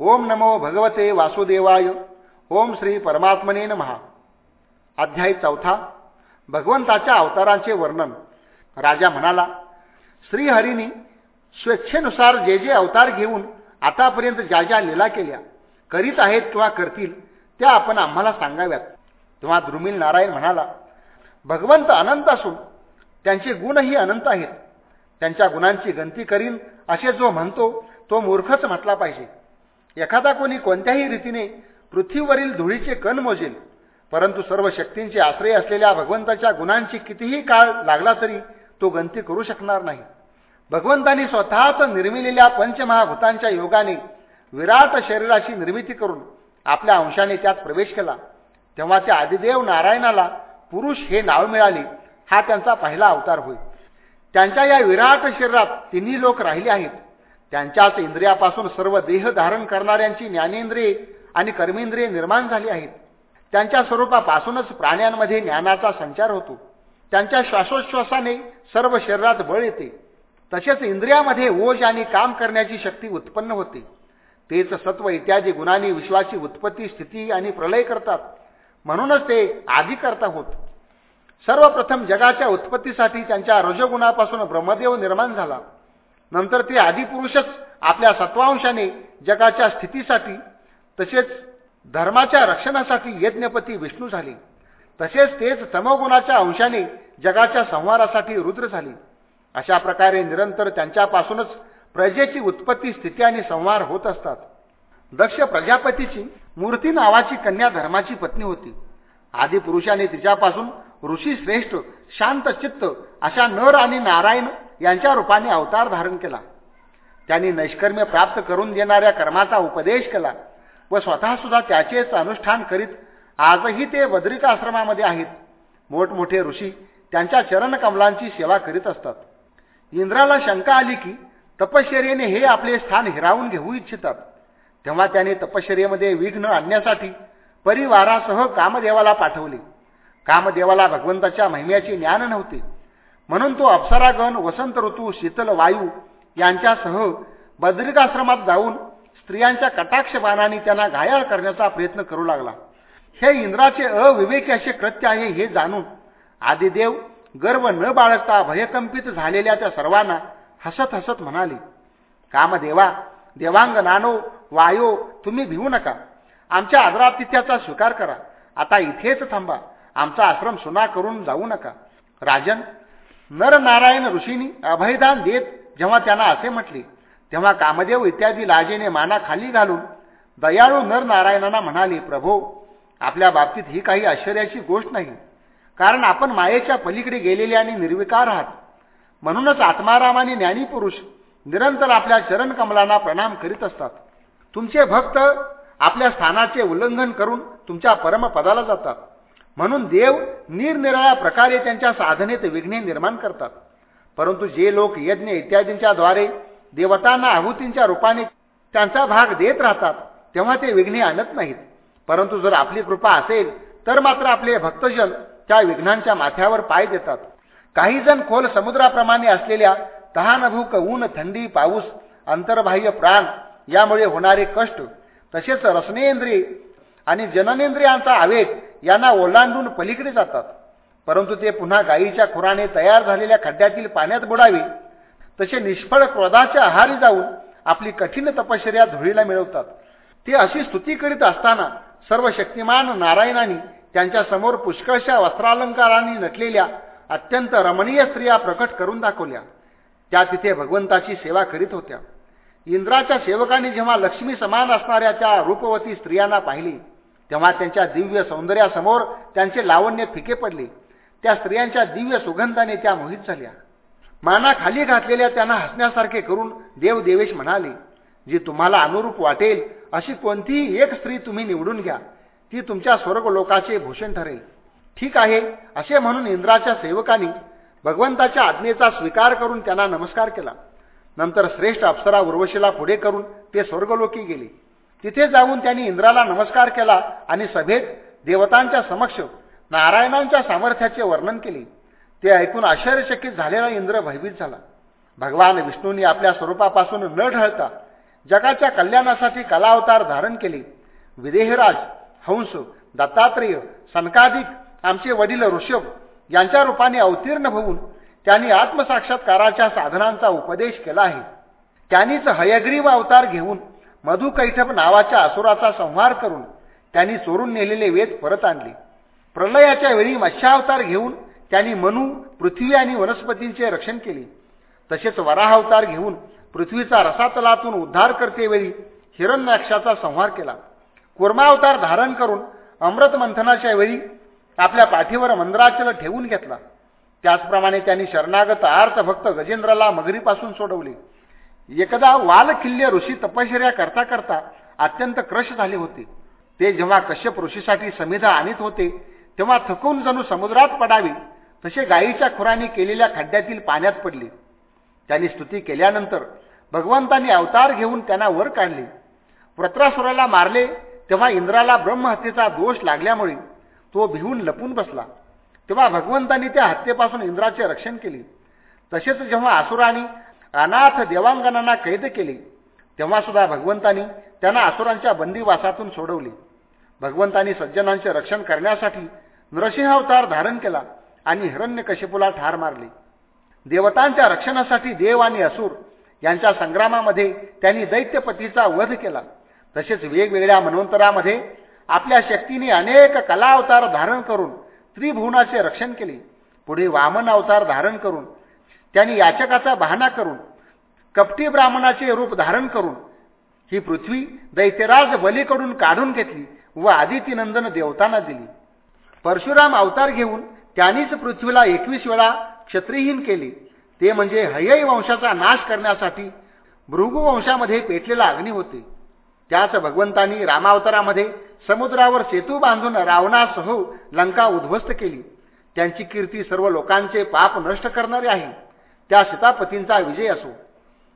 ओम नमो भगवते वासुदेवाय. ओम श्री परमात्मने महा अध्याय चौथा. भगवंताच्या अवतारांचे वर्णन. राजा म्हणाला श्रीहरीनी स्वेच्छेनुसार जे जे अवतार घेऊन आतापर्यंत ज्या ज्या लीला केल्या करीत आहेत किंवा करतील त्या आपण आम्हाला सांगाव्यात. तेव्हा द्रुमिल नारायण म्हणाला भगवंत अनंत असून त्यांचे गुणही अनंत आहेत. त्यांच्या गुणांची गणती करीन असे जो म्हणतो तो मूर्खच म्हटला पाहिजे. एखादा कोणी कोणत्याही रीतीने पृथ्वीवरील धुळीचे कण मोजेल परंतु सर्व शक्तींचे आश्रय असलेल्या भगवंताच्या गुणांची कितीही काळ लागला तरी तो गंती करू शकणार नाही. भगवंतांनी स्वतःच निर्मिलेल्या पंचमहाभूतांच्या योगाने विराट शरीराची निर्मिती करून आपल्या अंशाने त्यात प्रवेश केला. तेव्हा त्या आदिदेव नारायणाला पुरुष हे नाव मिळाले हा त्यांचा पहिला अवतार होईल त्यांच्या या विराट शरीरात तिन्ही लोक राहिले आहेत. त्यांच्याच इंद्रियापासून सर्व देह धारण करणाऱ्यांची ज्ञानेंद्रिये आणि कर्मेंद्रिये निर्माण झाली आहेत. त्यांच्या स्वरूपापासूनच प्राण्यांमध्ये ज्ञानाचा संचार होतो. त्यांच्या श्वासोच्छ्वासाने सर्व शरीरात बळ येते. तसेच इंद्रियामध्ये ओज आणि काम करण्याची शक्ती उत्पन्न होते. तेच सत्व इत्यादी गुणांनी विश्वाची उत्पत्ती स्थिती आणि प्रलय करतात. म्हणूनच ते आधी करता होत. सर्वप्रथम जगाच्या उत्पत्तीसाठी त्यांच्या रजगुणापासून ब्रह्मदेव निर्माण झाला. नंतर ते आदिपुरुषच आपल्या सत्वांशाने जगाच्या स्थितीसाठी तसेच धर्माच्या रक्षणासाठी यज्ञपती विष्णू झाले. तसेच तेच तमोगुणाच्या अंशाने जगाच्या संहारासाठी रुद्र झाले. अशा प्रकारे निरंतर त्यांच्यापासूनच प्रजेची उत्पत्ती स्थिती आणि संहार होत असतात. दक्ष प्रजापतीची मूर्ती नावाची कन्या धर्माची पत्नी होती. आदिपुरुषाने तिच्यापासून ऋषी श्रेष्ठ शांत चित्त अशा नर आणि नारायण यांच्या रूपाने अवतार धारण केला. त्यांनी नैष्कर्म्य प्राप्त करून देणाऱ्या कर्माचा उपदेश केला व स्वतः सुद्धा त्याचेच अनुष्ठान करीत आजही ते बद्रिका आश्रमामध्ये आहेत. मोठमोठे ऋषी त्यांच्या चरणकमलांची सेवा करीत असतात. इंद्राला शंका आली की तपश्चर्येने हे आपले स्थान हिरावून घेऊ इच्छितात. तेव्हा त्याने तपश्चर्येमध्ये विघ्न आणण्यासाठी परिवारासह कामदेवाला पाठवले. कामदेवाला भगवंताच्या महिम्याचे ज्ञान नव्हते. म्हणून तो अप्सरागण वसंत ऋतू शीतल वायू यांच्यासह बद्रिकाश्रमात जाऊन स्त्रियांच्या कटाक्ष बाणाने त्यांना घायाळ करण्याचा प्रयत्न करू लागला. हे इंद्राचे अविवेकी असे कृत्य आहे हे जाणून आदिदेव गर्व न बाळगता भयकंपित झालेल्या त्या सर्वांना हसत हसत म्हणाले कामदेवा देवांग नानो वायो तुम्ही भिवू नका. आमच्या आदरातिथ्याचा स्वीकार करा. आता इथेच थांबा. आमचा आश्रम सुना करून जाऊ नका. राजन नरनारायण ऋषींनी अभयदान देत जेव्हा त्यांना असे म्हटले तेव्हा कामदेव इत्यादी लाजेने माना खाली घालून दयाळू नरनारायणांना म्हणाले प्रभो आपल्या बाबतीत ही काही आश्चर्याची गोष्ट नाही. कारण आपण मायेच्या पलीकडे गेलेले आणि निर्विकार आहात. म्हणूनच आत्माराम आणि ज्ञानीपुरुष निरंतर आपल्या चरणकमलांना प्रणाम करीत असतात. तुमचे भक्त आपल्या स्थानाचे उल्लंघन करून तुमच्या परमपदाला जातात. म्हणून देव निरनिराळ्या प्रकारे त्यांच्या साधनेत विघ्ने निर्माण करतात. परंतु जे लोक यज्ञ इत्यादींच्या द्वारे देवतांना आहुतींच्या रूपाने त्यांचा भाग देत राहतात तेव्हा ते विघ्ने आणत नाहीत. परंतु जर आपली कृपा असेल तर मात्र आपले भक्तजन त्या विघ्नांच्या माथ्यावर पाय देतात. काही जण खोल समुद्राप्रमाणे असलेल्या तहानभूक ऊन थंडी पाऊस अंतर्बाह्य प्राण यामुळे होणारे कष्ट तसेच रसनेंद्रिय आणि जननेंद्रियांचा आवेग यांना ओलांडून पलीकडे जातात. परंतु ते पुन्हा गायीच्या खुराने तयार झालेल्या खड्ड्यातील पाण्यात बुडावे तसे निष्फळ क्रोधाच्या आहारी जाऊन आपली कठीण तपश्चर्या धुळीला मिळवतात. ते अशी स्तुती करीत असताना सर्व शक्तिमान नारायणांनी त्यांच्यासमोर पुष्कळशा वस्त्रालंकारांनी नटलेल्या अत्यंत रमणीय स्त्रिया प्रकट करून दाखवल्या. त्या तिथे भगवंताची सेवा करीत होत्या. इंद्राच्या सेवकांनी जेव्हा लक्ष्मी समान असणाऱ्या त्या रूपवती स्त्रियांना पाहिली तेव्हा त्यांच्या दिव्य सौंदर्यासमोर त्यांचे लावण्य फिके पडले. त्या स्त्रियांच्या दिव्य सुगंधाने त्या मोहित झाल्या. माना खाली घातलेल्या त्यांना हसण्यासारखे करून देव देवेश म्हणाले जी तुम्हाला अनुरूप वाटेल अशी कोणतीही एक स्त्री तुम्ही निवडून घ्या. ती तुमच्या स्वर्गलोकाचे भूषण ठरेल. ठीक आहे असे म्हणून इंद्राच्या सेवकांनी भगवंताच्या आज्ञेचा स्वीकार करून त्यांना नमस्कार केला. नंतर श्रेष्ठ अप्सरा उर्वशीला पुढे करून ते स्वर्गलोकी गेले. तिथे जाऊन त्यांनी इंद्राला नमस्कार केला आणि सभेत देवतांच्या समक्ष नारायणांच्या सामर्थ्याचे वर्णन केले. ते ऐकून आश्चर्यचकित झालेला इंद्र भयभीत झाला. भगवान विष्णूंनी आपल्या स्वरूपापासून न ढळता जगाच्या कल्याणासाठी कलावतार धारण केले. विदेहराज हंस दत्तात्रेय सनकाधिक आमचे वडील ऋषभ यांच्या रूपाने अवतीर्ण होऊन त्यांनी आत्मसाक्षात्काराच्या साधनांचा उपदेश केला आहे. त्यांनीच हयग्रीव अवतार घेऊन मधुकैठप नावाच्या असुराचा संहार करून त्यांनी चोरून नेलेले वेद परत आणले. प्रलयाच्या वेळी मत्स्यावतार घेऊन त्यांनी मनू पृथ्वी आणि वनस्पतींचे रक्षण केले. तसेच वराहावतार घेऊन पृथ्वीचा रसातलातून उद्धार करतेवेळी हिरण्याक्षाचा संहार केला. कुर्मावतार धारण करून अमृत मंथनाच्या वेळी आपल्या पाठीवर मंद्राचल ठेवून घेतला. त्याचप्रमाणे त्यांनी शरणागत आर्थ भक्त गजेंद्रला मगरीपासून सोडवले. एकदा वालखिल्य ऋषी तपश्चर्या करता करता अत्यंत क्रश झाले होते. ते जेव्हा कश्यप ऋषीसाठी समिधा आणीत होते तेव्हा थकून जणू समुद्रात पडावी तसे गायीच्या खुराने केलेल्या खड्ड्यातील पाण्यात पडले. त्यांनी स्तुती केल्यानंतर भगवंतांनी अवतार घेऊन त्यांना वर काढले. व्रत्रासुराला मारले तेव्हा इंद्राला ब्रह्महत्येचा दोष लागल्यामुळे तो भिवून लपून बसला. तेव्हा भगवंतांनी त्या हत्येपासून इंद्राचे रक्षण केले. तसेच जेव्हा असुराने अनाथ देवांगणांना कैद केले. तेव्हा सुद्धा भगवंतांनी त्यांना असुरांच्या बंदीवासातून सोडवले. भगवंतांनी सज्जनांचे रक्षण करण्यासाठी नृसिंहावतार धारण केला आणि हिरण्यकशिपूला ठार मारले. देवतांच्या रक्षणासाठी देव आणि असुर यांच्या संग्रामामध्ये त्यांनी दैत्यपतीचा वध केला. तसेच वेगवेगळ्या मनवंतरामध्ये आपल्या शक्तीने अनेक कला अवतार धारण करून त्रिभुवनाचे रक्षण केले. पुढे वामन अवतार धारण करून त्यांनी याचकाचा बहाणा करून कपटी ब्राह्मणाचे रूप धारण करून ही पृथ्वी दैत्यराज बलीकडून काढून घेतली व आदितीनंदन देवतांना दिली. परशुराम अवतार घेऊन त्यांनीच पृथ्वीला एकवीस वेळा क्षत्रिहीन केले. ते म्हणजे हयई वंशाचा नाश करण्यासाठी भृगु वंशामध्ये पेटलेला अग्नी होते. त्याच भगवंतांनी रामावतारामध्ये समुद्रावर सेतू बांधून रावणासह लंका उद्ध्वस्त केली. त्यांची कीर्ती सर्व लोकांचे पाप नष्ट करणारी आहे. त्या सीतापतींचा विजय असो.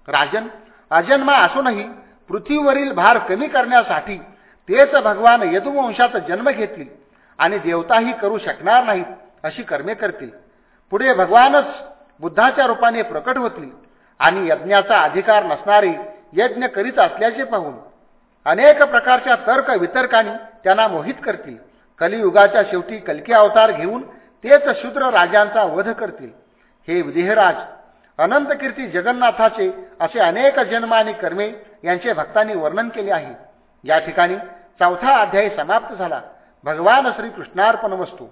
राजन अजन्मा असूनही पृथ्वीवरील भार कमी करण्यासाठी तेच भगवान यदुवंशात जन्म घेतील आणि देवताही करू शकणार नाहीत अशी कर्मे करतील. पुढे भगवानच बुद्धाच्या रूपाने प्रकट होतील आणि यज्ञाचा अधिकार नसणारे यज्ञ करीत असल्याचे पाहून अनेक प्रकारच्या तर्क वितर्कांनी त्यांना मोहित करतील. कलियुगाच्या शेवटी कलकी अवतार घेऊन तेच शूद्र राजांचा वध करतील. हे विदेहराज अनंत कीर्ती जगन्नाथाचे असे अनेक जन्म आणि कर्मे यांचे भक्तांनी वर्णन केले आहे. या ठिकाणी चौथा अध्याय समाप्त झाला. भगवान श्रीकृष्णार्पण वस्तू.